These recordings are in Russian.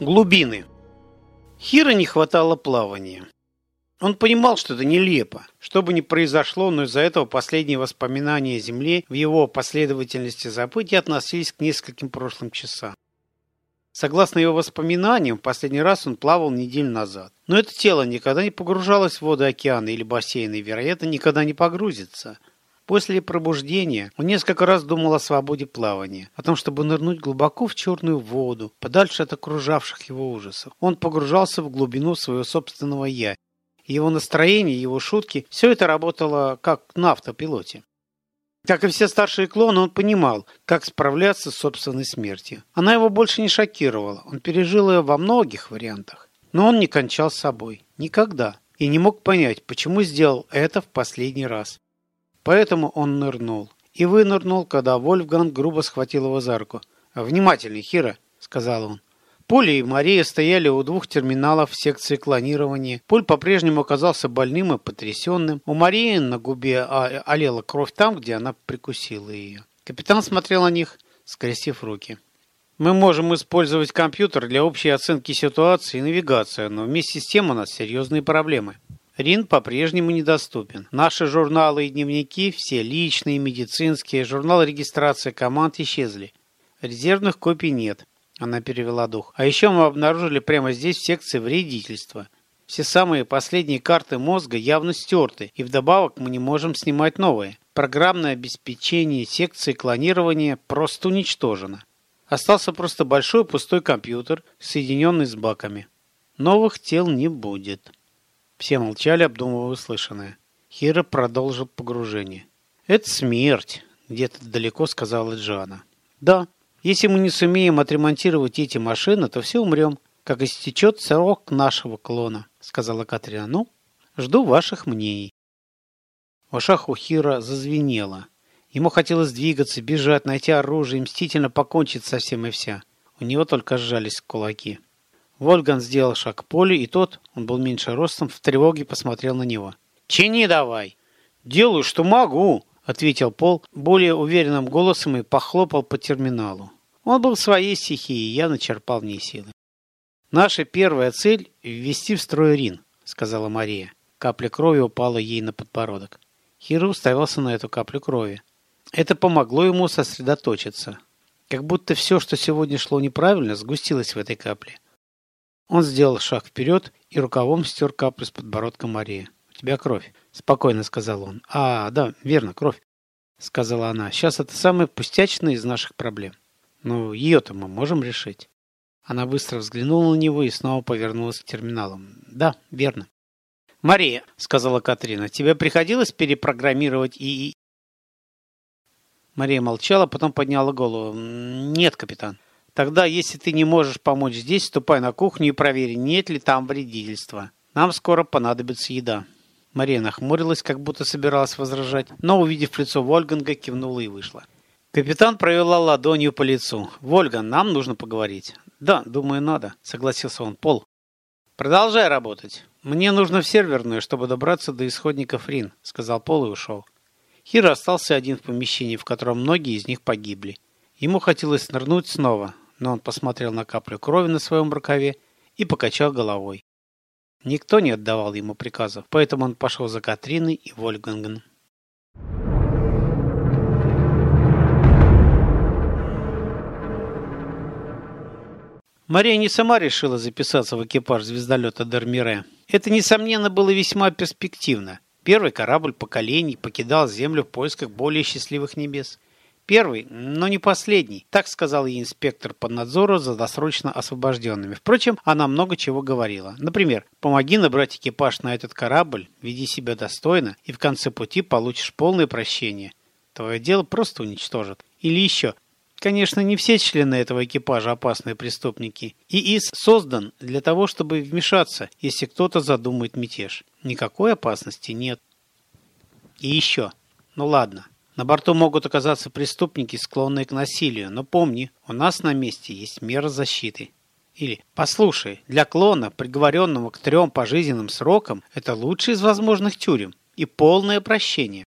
Глубины. Хира не хватало плавания. Он понимал, что это нелепо. Что бы ни произошло, но из-за этого последние воспоминания о Земле в его последовательности событий относились к нескольким прошлым часам. Согласно его воспоминаниям, последний раз он плавал неделю назад. Но это тело никогда не погружалось в воды океана или бассейна и, вероятно, никогда не погрузится – После пробуждения он несколько раз думал о свободе плавания, о том, чтобы нырнуть глубоко в черную воду, подальше от окружавших его ужасов. Он погружался в глубину своего собственного «я». Его настроение, его шутки – все это работало как на автопилоте. Как и все старшие клоны, он понимал, как справляться с собственной смертью. Она его больше не шокировала, он пережил ее во многих вариантах. Но он не кончал с собой. Никогда. И не мог понять, почему сделал это в последний раз. Поэтому он нырнул. И вынырнул, когда Вольфганг грубо схватил его за руку. «Внимательней, Хира», — сказал он. Поль и Мария стояли у двух терминалов в секции клонирования. Поль по-прежнему оказался больным и потрясенным. У Марии на губе олела кровь там, где она прикусила ее. Капитан смотрел на них, скрестив руки. «Мы можем использовать компьютер для общей оценки ситуации и навигации, но вместе с тем у нас серьезные проблемы. Рин по-прежнему недоступен. Наши журналы и дневники, все личные, медицинские, журнал регистрации команд исчезли. Резервных копий нет. Она перевела дух. А еще мы обнаружили прямо здесь в секции вредительства. Все самые последние карты мозга явно стерты, и вдобавок мы не можем снимать новые. Программное обеспечение секции клонирования просто уничтожено. Остался просто большой пустой компьютер, соединенный с баками. Новых тел не будет. Все молчали, обдумывая услышанное. Хира продолжил погружение. «Это смерть», — где-то далеко сказала Джана. «Да, если мы не сумеем отремонтировать эти машины, то все умрем, как истечет срок нашего клона», — сказала Катрина. «Ну, жду ваших мнений». В ушах у Хира зазвенело. Ему хотелось двигаться, бежать, найти оружие мстительно покончить со всем и вся. У него только сжались кулаки. Вольган сделал шаг к полю, и тот, он был меньше ростом, в тревоге посмотрел на него. «Чини давай!» «Делаю, что могу!» — ответил Пол более уверенным голосом и похлопал по терминалу. Он был в своей стихии и явно черпал в ней силы. «Наша первая цель — ввести в строй Рин», — сказала Мария. Капля крови упала ей на подбородок. Хиро уставился на эту каплю крови. Это помогло ему сосредоточиться. Как будто все, что сегодня шло неправильно, сгустилось в этой капле. Он сделал шаг вперед и рукавом стер каплю с подбородка Марии. «У тебя кровь», — спокойно сказал он. «А, да, верно, кровь», — сказала она. «Сейчас это самое пустячное из наших проблем. Ну, ее-то мы можем решить». Она быстро взглянула на него и снова повернулась к терминалам. «Да, верно». «Мария», — сказала Катрина, — «тебе приходилось перепрограммировать ИИ?» Мария молчала, потом подняла голову. «Нет, капитан». Тогда, если ты не можешь помочь здесь, ступай на кухню и проверь, нет ли там вредительства. Нам скоро понадобится еда». Мария нахмурилась, как будто собиралась возражать, но, увидев лицо Вольганга, кивнула и вышла. Капитан провела ладонью по лицу. «Вольган, нам нужно поговорить». «Да, думаю, надо», — согласился он. «Пол, продолжай работать. Мне нужно в серверную, чтобы добраться до исходников Рин», — сказал Пол и ушел. Хир остался один в помещении, в котором многие из них погибли. Ему хотелось нырнуть снова, но он посмотрел на каплю крови на своем рукаве и покачал головой. Никто не отдавал ему приказов, поэтому он пошел за Катриной и Вольгангом. Мария не сама решила записаться в экипаж звездолета Дермире. Это, несомненно, было весьма перспективно. Первый корабль поколений покидал Землю в поисках более счастливых небес. Первый, но не последний, так сказал ей инспектор по надзору за досрочно освобожденными. Впрочем, она много чего говорила. Например, помоги набрать экипаж на этот корабль, веди себя достойно, и в конце пути получишь полное прощение. Твое дело просто уничтожат. Или еще, Конечно, не все члены этого экипажа опасные преступники. ИИС создан для того, чтобы вмешаться, если кто-то задумает мятеж. Никакой опасности нет. И еще. Ну ладно, на борту могут оказаться преступники, склонные к насилию, но помни, у нас на месте есть мера защиты. Или «Послушай, для клона, приговоренного к трем пожизненным срокам, это лучший из возможных тюрем и полное прощение».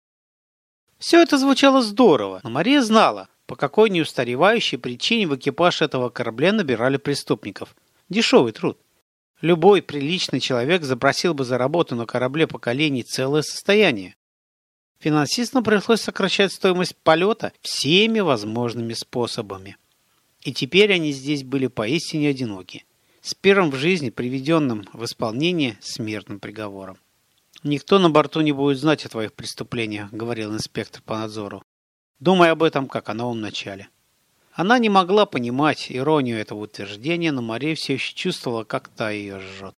Все это звучало здорово, но Мария знала, по какой неустаревающей причине в экипаж этого корабля набирали преступников. Дешевый труд. Любой приличный человек запросил бы за работу на корабле поколений целое состояние. Финансистам пришлось сокращать стоимость полета всеми возможными способами. И теперь они здесь были поистине одиноки, с первым в жизни приведенным в исполнение смертным приговором. «Никто на борту не будет знать о твоих преступлениях», — говорил инспектор по надзору. «Думай об этом, как о новом начале». Она не могла понимать иронию этого утверждения, но Мария все еще чувствовала, как та ее жжет.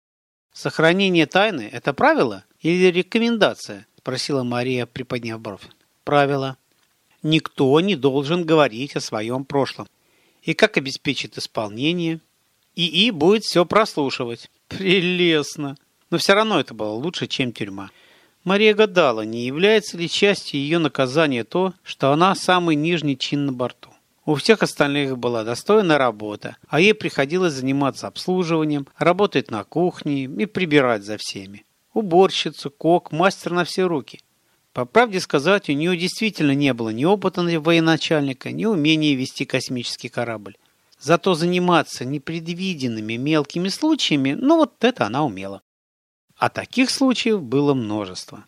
«Сохранение тайны – это правило или рекомендация?» – спросила Мария, приподняв бровь. «Правило. Никто не должен говорить о своем прошлом. И как обеспечит исполнение? ИИ будет все прослушивать. Прелестно. Но все равно это было лучше, чем тюрьма. Мария гадала, не является ли частью ее наказания то, что она самый нижний чин на борту. У всех остальных была достойная работа, а ей приходилось заниматься обслуживанием, работать на кухне и прибирать за всеми. Уборщица, кок, мастер на все руки. По правде сказать, у нее действительно не было ни опыта военачальника, ни умения вести космический корабль. Зато заниматься непредвиденными мелкими случаями, ну вот это она умела. А таких случаев было множество.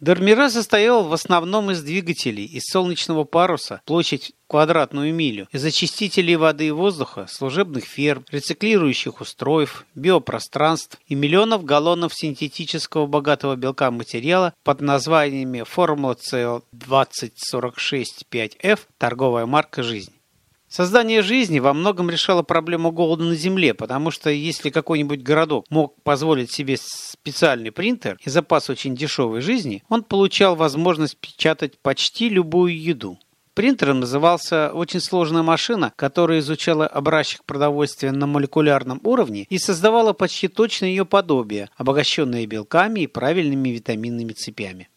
Дармира состоял в основном из двигателей, из солнечного паруса, площадь квадратную милю, из очистителей воды и воздуха, служебных ферм, рециклирующих устройств, биопространств и миллионов галлонов синтетического богатого белка материала под названиями Формула CO 20465F, торговая марка «Жизнь». Создание жизни во многом решало проблему голода на Земле, потому что если какой-нибудь городок мог позволить себе специальный принтер и запас очень дешевой жизни, он получал возможность печатать почти любую еду. Принтером назывался очень сложная машина, которая изучала образчик продовольствия на молекулярном уровне и создавала почти точно ее подобие, обогащенное белками и правильными витаминными цепями.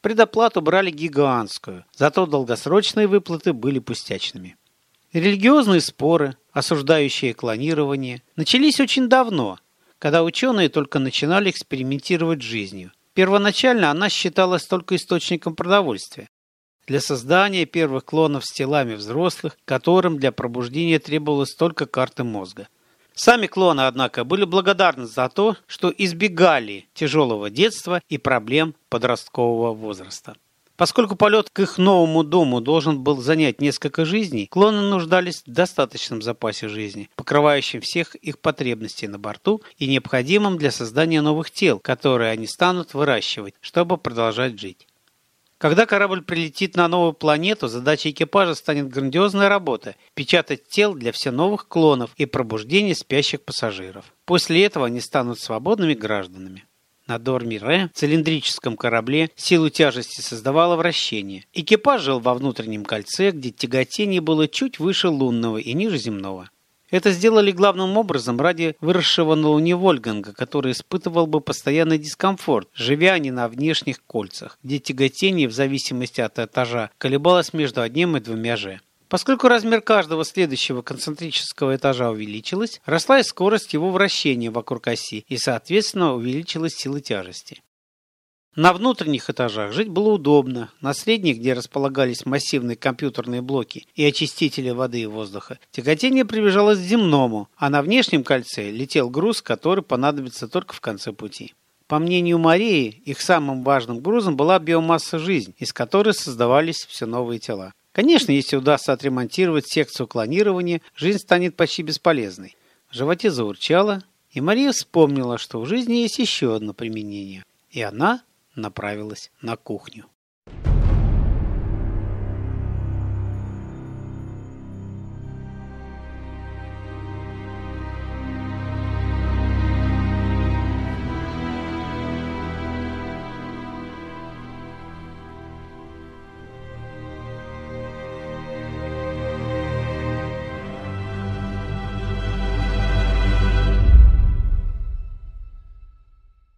Предоплату брали гигантскую, зато долгосрочные выплаты были пустячными. Религиозные споры, осуждающие клонирование, начались очень давно, когда ученые только начинали экспериментировать с жизнью. Первоначально она считалась только источником продовольствия. Для создания первых клонов с телами взрослых, которым для пробуждения требовалось только карты мозга. Сами клоны, однако, были благодарны за то, что избегали тяжелого детства и проблем подросткового возраста. Поскольку полет к их новому дому должен был занять несколько жизней, клоны нуждались в достаточном запасе жизни, покрывающем всех их потребностей на борту и необходимым для создания новых тел, которые они станут выращивать, чтобы продолжать жить. Когда корабль прилетит на новую планету, задачей экипажа станет грандиозная работа – печатать тел для все новых клонов и пробуждения спящих пассажиров. После этого они станут свободными гражданами. На Дормире, цилиндрическом корабле, силу тяжести создавало вращение. Экипаж жил во внутреннем кольце, где тяготение было чуть выше лунного и ниже земного. Это сделали главным образом ради выросшего на Луне Вольганга, который испытывал бы постоянный дискомфорт, живя не на внешних кольцах, где тяготение в зависимости от этажа колебалось между одним и двумя же. Поскольку размер каждого следующего концентрического этажа увеличилась, росла и скорость его вращения вокруг оси, и, соответственно, увеличилась сила тяжести. На внутренних этажах жить было удобно. На средних, где располагались массивные компьютерные блоки и очистители воды и воздуха, тяготение приближалось к земному, а на внешнем кольце летел груз, который понадобится только в конце пути. По мнению Марии, их самым важным грузом была биомасса жизнь, из которой создавались все новые тела. Конечно, если удастся отремонтировать секцию клонирования, жизнь станет почти бесполезной. В животе заурчало, и Мария вспомнила, что в жизни есть еще одно применение. И она направилась на кухню.